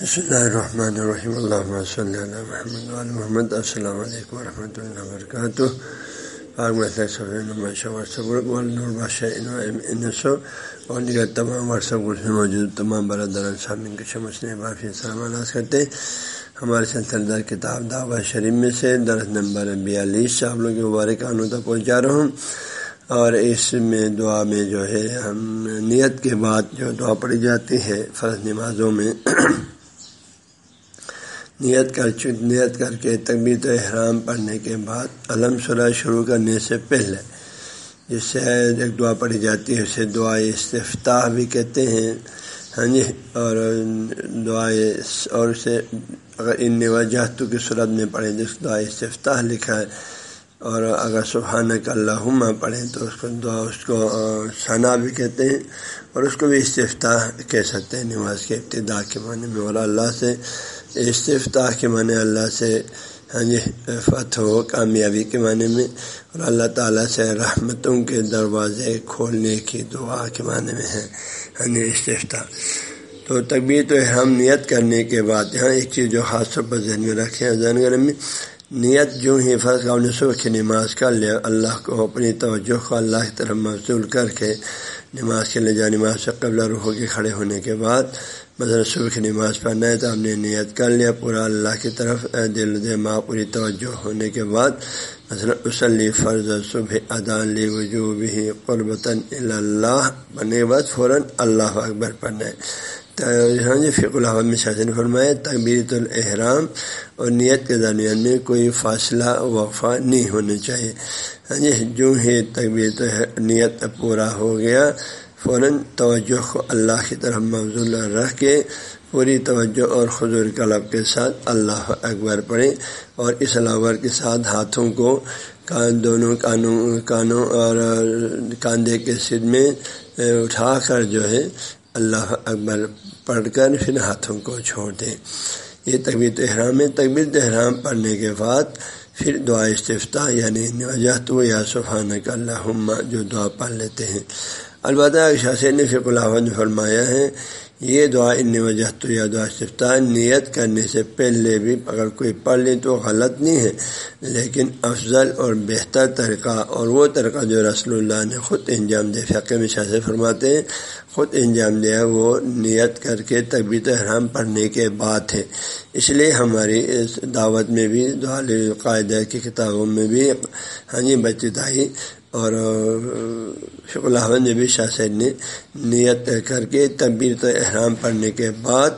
بسم اللہ الرحمن الرحیم اللہ صلی اللہ محمد محمد السلام علیکم ورحمۃ اللہ وبرکاتہ اور دیگر تمام واٹس ایپ گروپ میں موجود تمام برادر سامعین کے شمس نے کافی السلام کرتے ہیں ہمارے سلسلہ کتاب دعوت شریف میں سے درخت نمبر بیالیس سے آپ لوگ کے مبارک آنوں تک پہنچا رہا ہوں اور اس میں دعا میں جو ہے ہم نیت کے بعد جو دعا پڑھی جاتی ہے فرض نمازوں میں نیت کر نیت کر کے تقبیر احرام پڑھنے کے بعد علم سرا شروع کرنے سے پہلے، جس سے ایک دعا پڑھی جاتی ہے اسے دعا استفتاح بھی کہتے ہیں۔ ہاں جی اور دعائیں اور اسے اگر ان نوجاتوں کی صورت میں پڑھیں، جس دعا استفتاح لکھا ہے، اور اگر سبحانہ کا اللہ پڑھیں، تو اس کو دعا، اس کو ثنا بھی کہتے ہیں، اور اس کو بھی استفتاح کہہ سکتے ہیں، نماز کے ابتدا کے معنی میں۔ اور اللہ سے استفتاح کے معنی اللہ سے ہاں جی فتح و کامیابی کے معنی میں اور اللہ تعالیٰ سے رحمتوں کے دروازے کھولنے کی دعا کے معنی میں ہے ہاں جی استفتاح۔ تو تقبیر تو ہم نیت کرنے کے بعد یہاں ایک چیز جو خاص طور پر ذہن میں رکھے ذہن گرم میں نیت جو ہی فرض کا صبح کی نماز کر لیا اللہ کو اپنی توجہ کو اللہ کی طرف مبصول کر کے نماز کے لے جا نماز سے قبل روح کے کھڑے ہونے کے بعد مثلا صبح کی نماز پڑھنا ہے تو ہم نے نیت کر لیا پورا اللہ کی طرف دل دماغ پوری توجہ ہونے کے بعد مثلا وسلی فرض صبح ادان لی وجوب ہی قربتاً اللہ بننے کے بعد فوراً اللہ اکبر پڑھنا ہے۔ ہاں جی فق الحمد شاذن فرمائے تقبیر الحرام اور نیت کے درمیان میں کوئی فاصلہ وقفہ نہیں ہونا چاہیے۔ ہاں جی جو ہی تقبیر نیت پورا ہو گیا فوراً توجہ کو اللہ کی طرف مفضول رکھ کے پوری توجہ اور خضور کلب کے ساتھ اللہ اکبر پڑھیں اور اس الاور کے ساتھ ہاتھوں کو کان دونوں کانوں کانوں اور کاندھے کے سر میں اٹھا کر جو ہے اللہ اکبر پڑھ کر پھر ہاتھوں کو چھوڑ دیں یہ تقبیر احرام ہے۔ تقبیر احرام پڑھنے کے بعد پھر دعا استفتہ یعنی وجہ تو یا سبحانہ کا اللہ جو دعا پڑھ لیتے ہیں۔ البتہ شاثر نے فک الحمد فرمایا ہے، یہ دعا ان وجہ تو یا دعا استفتاح نیت کرنے سے پہلے بھی اگر کوئی پڑھ لے تو غلط نہیں ہے، لیکن افضل اور بہتر طریقہ اور وہ طریقہ جو رسول اللہ نے خود انجام دے فقے میں شاہ فرماتے ہیں، خود انجام دیا وہ نیت کر کے طبیعت احرام پڑھنے کے بعد ہے۔ اس لیے ہماری اس دعوت میں بھی، دعا قاعدہ کی کتابوں میں بھی ہاں جی بچائی اور شک الحمد نبی شاہ سید نے نیت کر کے تبیر احرام پڑھنے کے بعد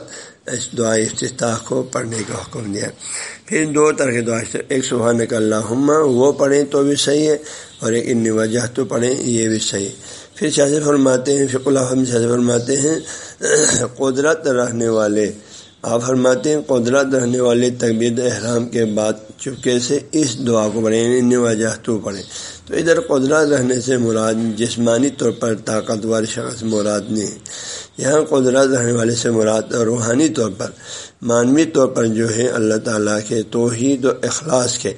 اس دعا افتتاح کو پڑھنے کا حکم دیا۔ پھر دو طرح کے دعا ایک سبحان کا اللہ وہ پڑھیں تو بھی صحیح ہے، اور ایک ان وجہ تو پڑھیں یہ بھی صحیح ہے۔ پھر شاہ فرماتے ہیں فک الحمد شاہ فرماتے ہیں، قدرت رہنے والے، آپ فرماتے ہیں قدرت رہنے والے تقبیر احرام کے بعد چپکے سے اس دعا کو پڑھیں ان وجہ تو پڑھیں۔ تو ادھر قدرت رہنے سے مراد جسمانی طور پر طاقتور شخص مراد نہیں۔ ہے یہاں قدرت رہنے والے سے مراد روحانی طور پر۔ معنوی طور پر جو ہے اللہ تعالیٰ کے توحید و اخلاص کے۔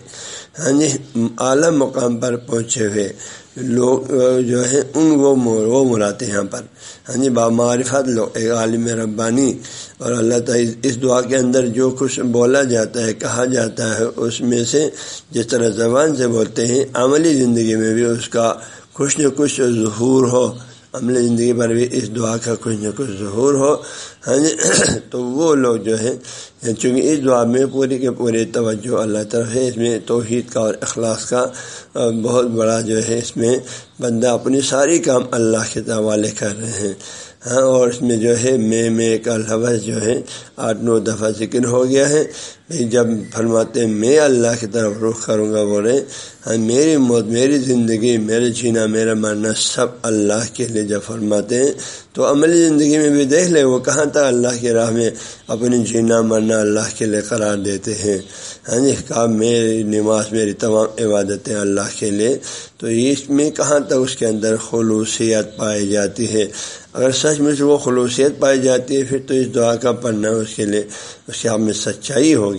ہاں جی اعلیٰ مقام پر پہنچے ہوئے۔ لوگ جو ہے، ان وہ وہ مراتے یہاں پر۔ ہاں جی بامعارفت لوگ ایک عالم ربانی۔ اور اللہ تعالیٰ اس دعا کے اندر جو کچھ بولا جاتا ہے، کہا جاتا ہے، اس میں سے جس طرح زبان سے بولتے ہیں، عملی زندگی میں بھی اس کا کچھ نہ کچھ ظہور ہو۔ عملی زندگی پر بھی اس دعا کا کچھ نہ کچھ ظہور ہو۔ ہاں جی تو وہ لوگ جو ہے یعنی چونکہ اس دعا میں پوری کے پورے توجہ اللہ طرف ہے، اس میں توحید کا اور اخلاص کا بہت بڑا جو ہے، اس میں بندہ اپنی ساری کام اللہ کے حوالے کر رہے ہیں۔ ہاں اور اس میں جو ہے، میں میں کا لفظ جو ہے، آٹھ نو دفعہ ذکر ہو گیا ہے۔ جب فرماتے میں اللہ کی طرف رخ کروں گا، بولے ہاں، میری موت، میری زندگی، میرے جینا، میرا مرنا سب اللہ کے لیے جب فرماتے ہیں، تو عملی زندگی میں بھی دیکھ لے، وہ کہاں تک اللہ کی راہ میں اپنی جینا، مرنا اللہ کے لیے قرار دیتے ہیں۔ ہاں جی کہا، میری نماز، میری تمام عبادتیں اللہ کے لیے۔ تو اس میں کہاں تک اس کے اندر خلوصیت پائی جاتی ہے؟ اگر سچ میں وہ خلوصیت پائی جاتی ہے، پھر تو اس دعا کا پڑھنا اس کے لیے، اس کے آپ میں سچائی ہوگی۔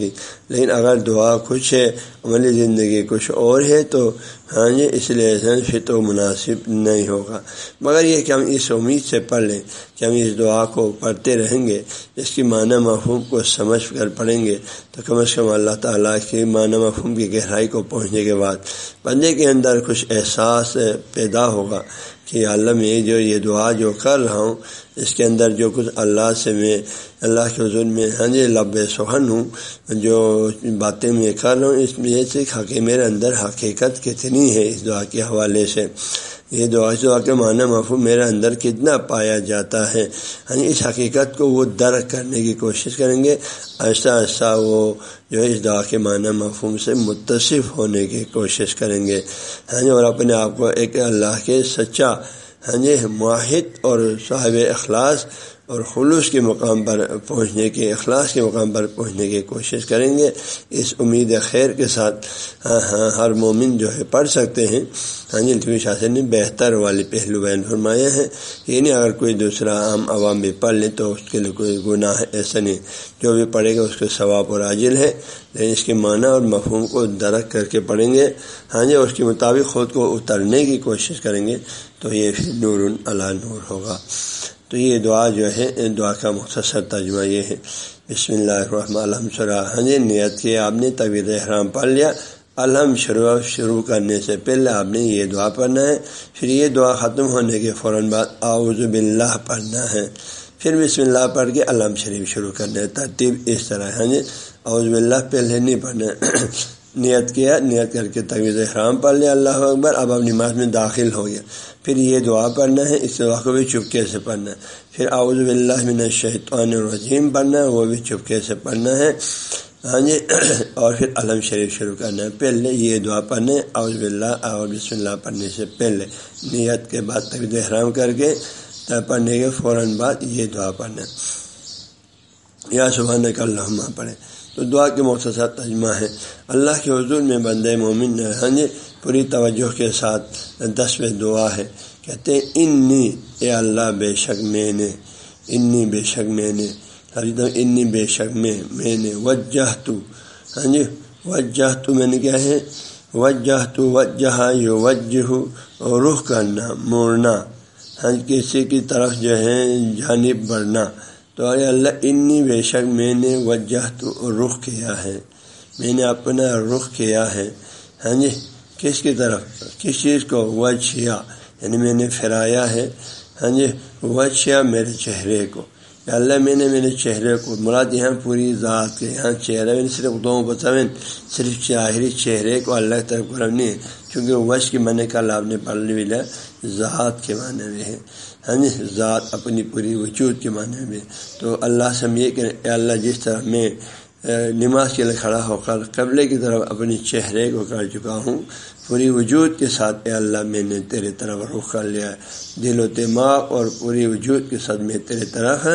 لیکن اگر دعا کچھ ہے عملی زندگی کچھ اور ہے تو ہاں جی اس لیے پھر تو مناسب نہیں ہوگا۔ مگر یہ کہ ہم اس امید سے پڑھ لیں کہ ہم اس دعا کو پڑھتے رہیں گے، اس کی معنی مفہوم کو سمجھ کر پڑھیں گے، تو کم از کم اللہ تعالیٰ کی معنی مفہوم کی گہرائی کو پہنچنے کے بعد بندے کے اندر کچھ احساس پیدا ہوگا۔ کہ اللہ میں جو یہ دعا جو کر رہا ہوں، اس کے اندر جو کچھ اللہ سے میں، اللہ کے حضور میں ہاں جی لب سہن ہوں، جو باتیں میں کر رہا ہوں، اس میں یہ سیکھا کہ میرے اندر حقیقت کتنی ہے اس دعا کے حوالے سے۔ یہ دعا دعا کے معنی مفہوم میرے اندر کتنا پایا جاتا ہے۔ ہاں اس حقیقت کو وہ درک کرنے کی کوشش کریں گے۔ ایسا ایسا وہ جو ہے اس دعا کے معنی مفہوم سے متصف ہونے کی کوشش کریں گے۔ ہاں جی اور اپنے آپ کو ایک اللہ کے سچا ہاں جی معاہد اور صاحب اخلاص اور خلوص کے مقام پر پہنچنے کے، اخلاص کے مقام پر پہنچنے کی کوشش کریں گے۔ اس امید خیر کے ساتھ ہاں ہاں ہر مومن جو ہے، پڑھ سکتے ہیں۔ ہاں جی التوی شاثر نے بہتر والی پہلو بیان فرمایا ہے۔ یہ نہیں اگر کوئی دوسرا عام عوام بھی پڑھ لیں تو اس کے لیے کوئی گناہ، ایسا نہیں۔ جو بھی پڑھے گا، اس کے ثواب اور عاجل ہے۔ لیکن اس کے معنی اور مفہوم کو درک کر کے پڑھیں گے۔ ہاں جی اس کے مطابق خود کو اترنے کی کوشش کریں گے۔ تو یہ پھر نور اللہ نور ہوگا۔ تو یہ دعا جو ہے دعا کا مختصر ترجمہ یہ ہے۔ بسم اللہ الرحمن الحمد ہاں جی نیت کے آپ نے طویل احرام پڑھ لیا۔ الحم شروع شروع کرنے سے پہلے آپ نے یہ دعا پڑھنا ہے۔ پھر یہ دعا ختم ہونے کے فوراً بعد آؤز باللہ پڑھنا ہے۔ پھر بسم اللہ پڑھ کے علم شریف شروع کرنا ہے۔ ترتیب اس طرح ہاں جی آؤز باللہ پہلے نہیں پڑھنا۔ نیت کیا، نیت کر کے طویل احرام پڑھ لیا اللہ اکبر، اب اب نماز میں داخل ہو گیا پھر یہ دعا پڑھنا ہے، اس دعا کو بھی چپکے سے پڑھنا ہے؟ پھر اعوذ باللہ من الشیطان الرجیم پڑھنا ہے، وہ بھی چپکے سے پڑھنا ہے؟ ہاں جی اور پھر علم شریف شروع کرنا ہے۔ پہلے یہ دعا پڑھنے اعوذ باللہ، اور بسم اللہ پڑھنے سے پہلے نیت کے بعد طبیعت احرام کر کے پڑھنے کے فوراً بعد یہ دعا پڑھنا یا صبح کا اللہ پڑھیں۔ تو دعا کے مختصر تجمہ ہے۔ اللہ کے حضور میں بند مومن ہاں جی پوری توجہ کے ساتھ دس دسویں دعا ہے۔ کہتے ہیں، انی، اے اللہ بے شک میں نے، انی بے شک میں نے۔ انی بے شک میں میں نے وجہ تو ہاں جی وجہ تو میں نے کیا ہے۔ وجہ تو وجہ یو وجہ رخ کرنا، موڑنا۔ ہاں جی، کسی کی طرف جو ہے، جانب بڑھنا۔ تو اے اللہ، انی بے شک میں نے وجہ تو رخ کیا ہے، میں نے اپنا رخ کیا ہے۔ ہاں جی کس کی طرف؟ کس چیز کو؟ وجیا یعنی میں نے پھرایا ہے۔ ہاں جی وجیا میرے چہرے کو۔ اللہ، میں نے میرے چہرے کو، مراد یہاں پوری ذات کے یہاں چہرے میں صرف دو بتاوین صرف ظاہری چہرے کو اللہ کی طرف نہیں ہے کیونکہ وش کی معنی کا لاب نے پڑھ لی ذات کے معنی میں ہے۔ ہاں جی ذات اپنی پوری وجود کے معنی میں۔ تو اللہ سے ہم یہ کہ اللہ، جس طرح میں نماز کے لیے کھڑا ہو کر قبلے کی طرف اپنی چہرے کو کر چکا ہوں، پوری وجود کے ساتھ اے اللہ، میں نے تیرے طرف رخ کر لیا دل و دماغ اور پوری وجود کے ساتھ میں تیرے طرف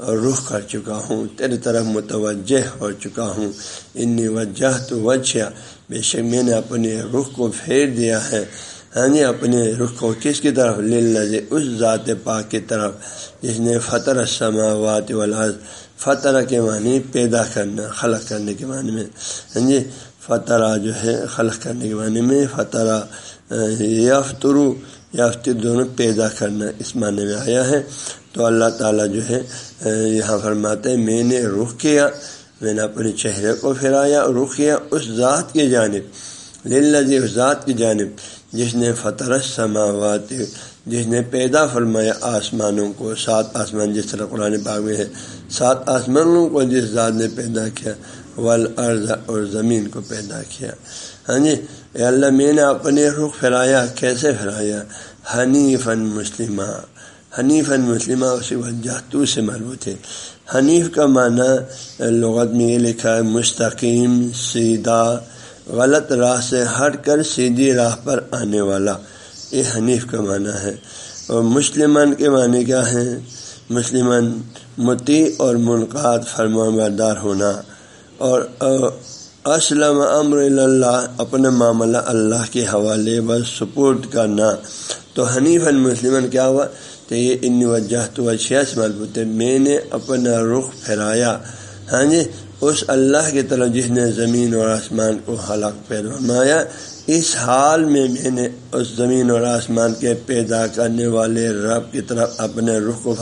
رخ کر چکا ہوں، تیرے طرف متوجہ ہو چکا ہوں۔ انی وجہ تو وجہ بے شک میں نے اپنے رخ کو پھیر دیا ہے۔ ہاں جی اپنے رخ کو کس کی طرف؟ لے اس ذات پاک کی طرف، جس نے فطر السماوات والارض فطرہ کے معنی پیدا کرنا، خلق کرنے کے معنی میں۔ یعنی ہاں جی فطرہ جو ہے، خلق کرنے کے معنی میں فطرہ یافترو یافت دونوں پیدا کرنا اس معنی میں آیا ہے۔ تو اللہ تعالیٰ جو ہے یہاں فرماتے ہیں، میں نے رخ کیا، میں نے اپنے چہرے کو پھرایا رخ کیا اس ذات کی جانب۔ للذی، اس ذات کی جانب۔ جس نے فطر سماوات جس نے پیدا فرمایا آسمانوں کو، سات آسمان جس طرح قرآن باغ میں ہے، سات آسمانوں کو جس ذات نے پیدا کیا ولعض اور زمین کو پیدا کیا۔ ہاں جی اللہ، میں نے اپنے رخ پھیرایا کیسے پھیرایا حنیف مسلمہ۔ حنیف مسلمہ اسی وجہ سے مربوط ہے حنیف کا معنی لغت میں یہ لکھا ہے، مستقیم، سیدھا۔ غلط راہ سے ہٹ کر سیدھی راہ پر آنے والا۔ یہ حنیف کا معنی ہے۔ اور مسلمان کے معنی کیا ہیں؟ مسلمان متی اور منقاد فرمان بردار ہونا۔ اور اسلم امر اللہ، اپنا معاملہ اللہ کے حوالے بس سپورٹ کرنا۔ تو حنیف المسلم کیا ہوا؟ تو یہ ان وجہ تو اچھا سے مربوط میں نے اپنا رخ پھیرایا۔ ہاں جی اس اللہ کی طرف جس نے زمین اور آسمان کو حلق پیدا فرمایا، اس حال میں میں نے اس زمین اور آسمان کے پیدا کرنے والے رب کی طرف اپنے رخ کو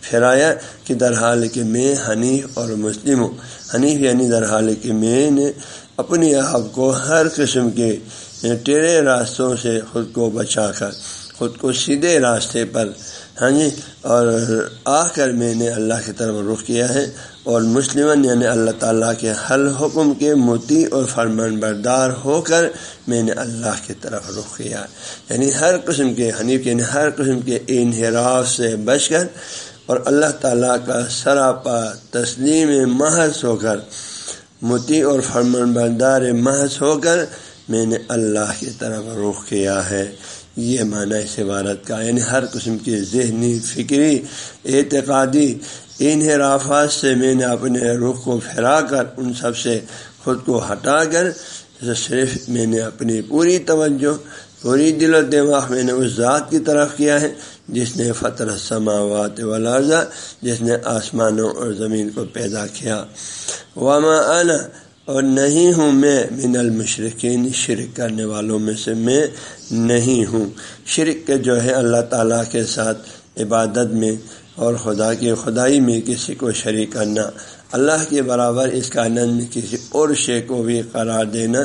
پھیرایا کہ در حال کہ میں حنیف اور مسلم ہوں۔ حنیف یعنی در حال کہ میں نے اپنی آپ کو ہر قسم کے ٹیڑے راستوں سے خود کو بچا کر، خود کو سیدھے راستے پر ہاں جی؟ اور آ کر میں نے اللہ کی طرف رخ کیا ہے اور مسلم یعنی اللہ تعالیٰ کے حل حکم کے متی اور فرمان بردار ہو کر میں نے اللہ کی طرف رخ کیا۔ یعنی ہر قسم کے حنیف یعنی ہر قسم کے انحراف سے بچ کر اور اللہ تعالیٰ کا سراپا تسلیم محض ہو کر، متی اور فرمان بردار محض ہو کر میں نے اللہ کی طرف رخ کیا ہے۔ یہ معنی اس عبارت کا یعنی ہر قسم کی ذہنی، فکری، اعتقادی، انحرافات سے میں نے اپنے رخ کو پھیرا کر، ان سب سے خود کو ہٹا کر صرف میں نے اپنی پوری توجہ، پوری دل و دماغ میں نے اس ذات کی طرف کیا ہے، جس نے فطر سماوات ولازہ جس نے آسمانوں اور زمین کو پیدا کیا۔ وما آنا اور نہیں ہوں میں من المشرقین شرک کرنے والوں میں سے میں نہیں ہوں۔ شرک جو ہے اللہ تعالیٰ کے ساتھ عبادت میں اور خدا کی خدائی میں کسی کو شریک کرنا، اللہ کے برابر اس کا میں کسی اور شے کو بھی قرار دینا،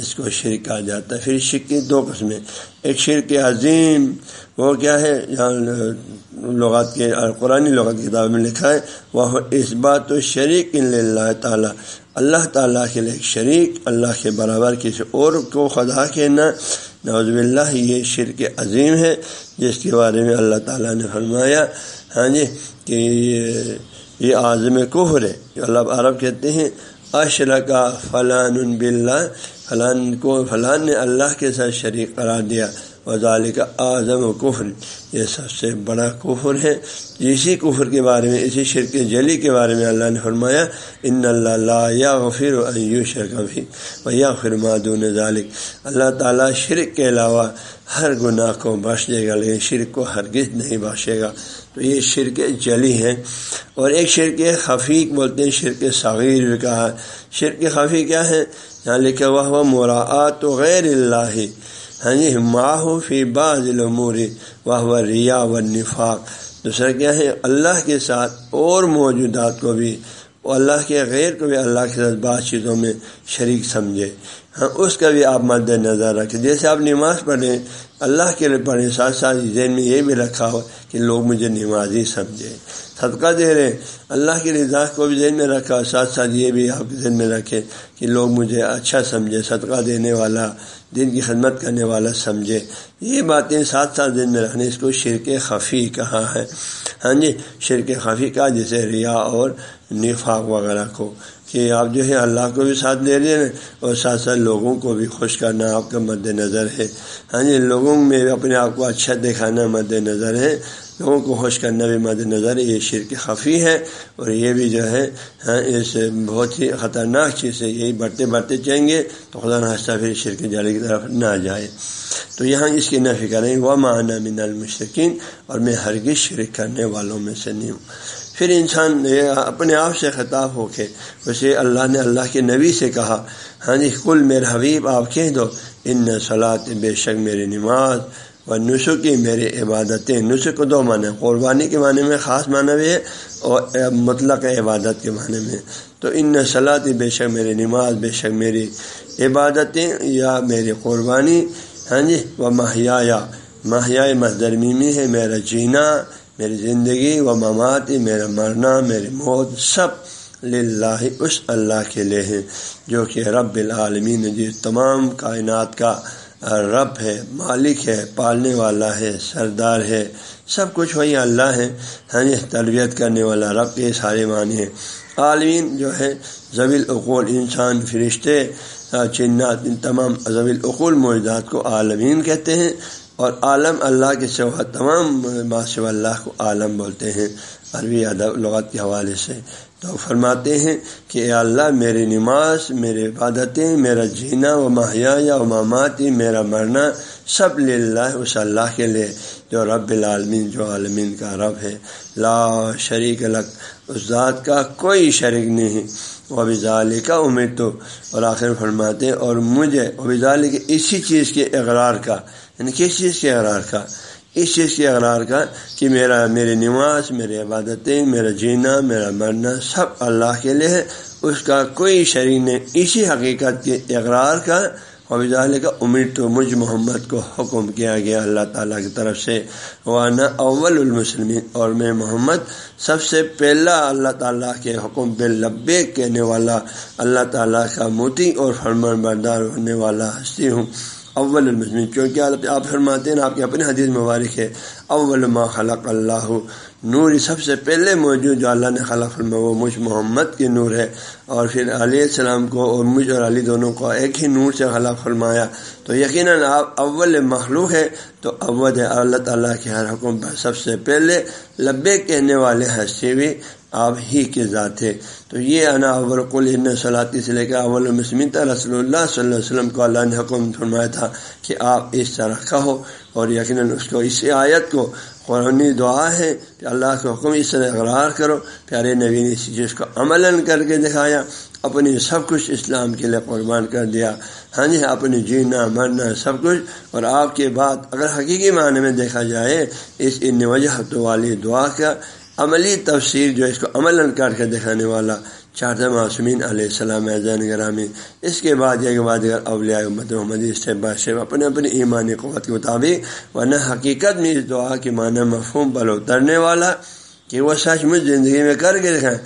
اس کو شرک کہا جاتا ہے۔ پھر شرک کی دو قسمیں، ایک شرک عظیم، وہ کیا ہے؟ جہاں لغات کے قرآن لغت کتاب میں لکھا ہے، وہ اس بات و شریک اللہ تعالیٰ۔ اللہ تعالیٰ کے لیے ایک شریک، اللہ کے برابر کسی اور کو خدا کہنا نوز باللہ، یہ شرک عظیم ہے، جس کے بارے میں اللہ تعالیٰ نے فرمایا ہاں جی کہ یہ عظم کفر ہے۔ اللہ عرب کہتے ہیں اشر کا فلان بلّہ فلان کو، فلان نے اللہ کے ساتھ شریک قرار دیا۔ وزال کا اعظم و کفر، یہ سب سے بڑا کفر ہے۔ اسی کفر کے بارے میں، اسی شرک جلی کے بارے میں اللہ نے فرمایا، ان اللہ یا غفر و شرک بھی و یا فرمادون ذالک۔ اللہ تعالیٰ شرک کے علاوہ ہر گناہ کو بخش دے گا، لیکن شرک کو ہرگز نہیں بخشے گا۔ تو یہ شرک جلی ہے۔ اور ایک شرک خفیق بولتے ہیں، شرک صغیر بھی کہا۔ شرک خفی کیا ہے؟ یعنی یہاں لکھا وہ مراعات و غیر اللہ۔ ہاں جی ماہ فی باز واہ وہ ریا و نفاق دوسرا کیا ہے؟ اللہ کے ساتھ اور موجودات کو بھی اللہ کے غیر کو بھی اللہ کے ساتھ بعض چیزوں میں شریک سمجھے۔ ہاں اس کا بھی آپ مد نظر رکھیں۔ جیسے آپ نماز پڑھیں، اللہ کے لیے پڑھیں، ساتھ ساتھ ذہن میں یہ بھی رکھا ہو کہ لوگ مجھے نمازی سمجھے صدقہ دے رہے اللہ کی رضا کو بھی ذہن میں رکھا ساتھ ساتھ یہ بھی آپ کے ذہن میں رکھے کہ لوگ مجھے اچھا سمجھے صدقہ دینے والا دن کی خدمت کرنے والا سمجھے یہ باتیں ساتھ ساتھ ذہن میں رکھنے، اس کو شرک خفی کہا ہے۔ ہاں جی شرک خفی کا، جیسے ریا اور نفاق وغیرہ کو، کہ آپ جو ہے اللہ کو بھی ساتھ لے رہے ہیں اور ساتھ ساتھ لوگوں کو بھی خوش کرنا آپ کا مد نظر ہے۔ ہاں جی لوگوں میں اپنے آپ کو اچھا دکھانا مد نظر ہے۔ لوگوں کو خوش کرنا بھی مد نظر، یہ شرک خفی ہے اور یہ بھی جو ہے ہاں، اس بہت ہی خطرناک چیز ہے، یہی بڑھتے بڑھتے چاہیں گے تو خدا ناستہ پھر شرک جالی کی طرف نہ جائے۔ تو یہاں اس کی نفی کریں وہ معنی من المشرقین اور میں ہرگز شرک کرنے والوں میں سے نہیں ہوں۔ پھر انسان اپنے آپ سے خطاب ہو کے، اسے اللہ نے اللہ کے نبی سے کہا ہاں جی کل میرے حبیب، آپ کہہ دو، ان صلاحت بے شک میری نماز و نسخی میری عبادتیں نسخ کو دو معنی، قربانی کے معنی میں خاص معنی بھی ہے اور مطلق عبادت کے معنی میں۔ تو ان صلاحت بے شک میری نماز، بے شک میری عبادتیں یا میری قربانی ہاں جی وہ ماہیا یا ماہیا مزدرمیمی ہے، میرا جینا، میری زندگی، و مماتی، میرا مرنا، میری موت، سب للہ اس اللہ کے لیے ہیں، جو کہ رب العالمین جس جی، تمام کائنات کا رب ہے، مالک ہے، پالنے والا ہے، سردار ہے، سب کچھ وہی اللہ ہے۔ ہاں جی تربیت کرنے والا رب کے سارے معنی ہیں۔ عالمین جو ہے زویل اقول انسان، فرشتے چنات ان تمام زویل اقول موجودات کو عالمین کہتے ہیں۔ اور عالم اللہ کے سوا تمام ماسو اللہ کو عالم بولتے ہیں۔ عربی ادب لغت کے حوالے سے۔ تو فرماتے ہیں کہ اے اللہ، میری نماز میرے عبادتیں، میرا جینا و ماہیا یا ماماتی، میرا مرنا سب للہ اس اللہ کے لیے جو رب العالمین، جو عالمین کا رب ہے۔ لا شریک لک۔ اس ذات کا کوئی شریک نہیں۔ وہ ابھی کا امید تو اور آخر فرماتے اور مجھے ابھی کے اسی چیز کے اقرار کا یعنی کس چیز کے اقرار کا؟ اس چیز کے اقرار کا کہ میرا میری نماز، میری عبادتیں، میرا جینا، میرا مرنا سب اللہ کے لیے ہے۔ اس کا کوئی شریر نے اسی حقیقت کے اقرار کا وبال کا امید تو مجھ محمد کو حکم کیا گیا اللہ تعالیٰ کی طرف سے۔ وانا اول المسلمین۔ اور میں محمد سب سے پہلا اللہ تعالیٰ کے حکم بے لبے کہنے والا، اللہ تعالیٰ کا موتی اور فرمان بردار ہونے والا ہستی ہوں۔ اول المسلم کیونکہ آپ فرماتے ہیں آپ کی اپنی حدیث مبارک ہے، اول ما خلق اللہ نور سب سے پہلے موجود جو اللہ نے خلق فرما وہ مجھ محمد کی نور ہے۔ اور پھر علیہ السلام کو اور مجھ اور علی دونوں کو ایک ہی نور سے خلق فرمایا۔ تو یقیناً آپ اول مخلوق ہے تو اول اللہ تعالیٰ کے ہر حکم پر سب سے پہلے لبے کہنے والے ہستی بھی آپ ہی کے ذات ہے تو یہ انا اول قل صلاحی سے لے کے اول المسمین رسول اللہ صلی اللہ علیہ وسلم کو اللہ نے حکم فرمایا تھا کہ آپ اس طرح کہو اور یقیناً اس کو اس آیت کو قرآنی دعا ہے کہ اللہ کے حکم اس طرح اقرار کرو۔ پیارے نبی نے اسی چیز کو عمل کر کے دکھایا، اپنی سب کچھ اسلام کے لیے قربان کر دیا۔ ہاں جی اپنی جینا، مرنا، سب کچھ۔ اور آپ کے بعد اگر حقیقی معنی میں دیکھا جائے، اس ان وجہ والی دعا کا عملی تفسیر جو اس کو عمل کر کے دکھانے والا چار معصومین علیہ السلام زین گرامی، اس کے بعد یہ بعد اولیاء امت محمد اسٹیپ بائی اسٹیپ اپنے اپنی ایمانی قوت کے مطابق، ورنہ حقیقت میں اس دعا کے معنی مفہوم پر اترنے والا کہ وہ سچ مجھ زندگی میں کر کے دکھائیں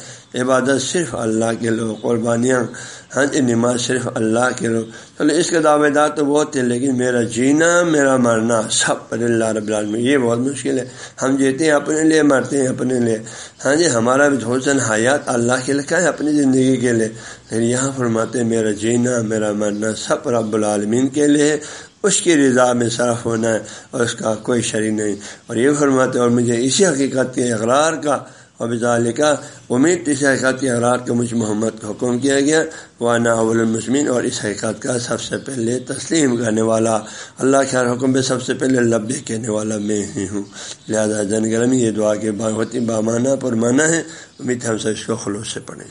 عبادت صرف اللہ کے لوگ قربانیاں ہاں جی نماز صرف اللہ کے لوگ۔ چلو اس کے دعوے دار تو بہت تھے، لیکن میرا جینا، میرا مرنا سب پر اللہ رب العالمین۔ یہ بہت مشکل ہے۔ ہم جیتے ہیں، اپنے لیے مرتے ہیں، اپنے لیے۔ ہاں جی ہمارا بھی حسن حیات اللہ کے لکھا ہے، اپنی زندگی کے لیے۔ لیکن یہاں فرماتے ہیں، میرا جینا، میرا مرنا سب رب العالمین کے لیے اس کی رضا میں صرف ہونا ہے اور اس کا کوئی شریک نہیں۔ اور یہ فرماتے اور مجھے اسی حقیقت کے اقرار کا اور کا امید اس حقیقت کے اقرار کا مجھ محمد کو حکم کیا گیا۔ وہ نا المسمین اور اس حقیقت کا سب سے پہلے تسلیم کرنے والا، اللہ کے حکم پہ سب سے پہلے لبے کہنے والا میں ہی ہوں۔ لہٰذا جن گرمی یہ دعا کے ہوتی بامانہ پر مانا ہے۔ امید ہم سب اس کو خلوص سے پڑھیں۔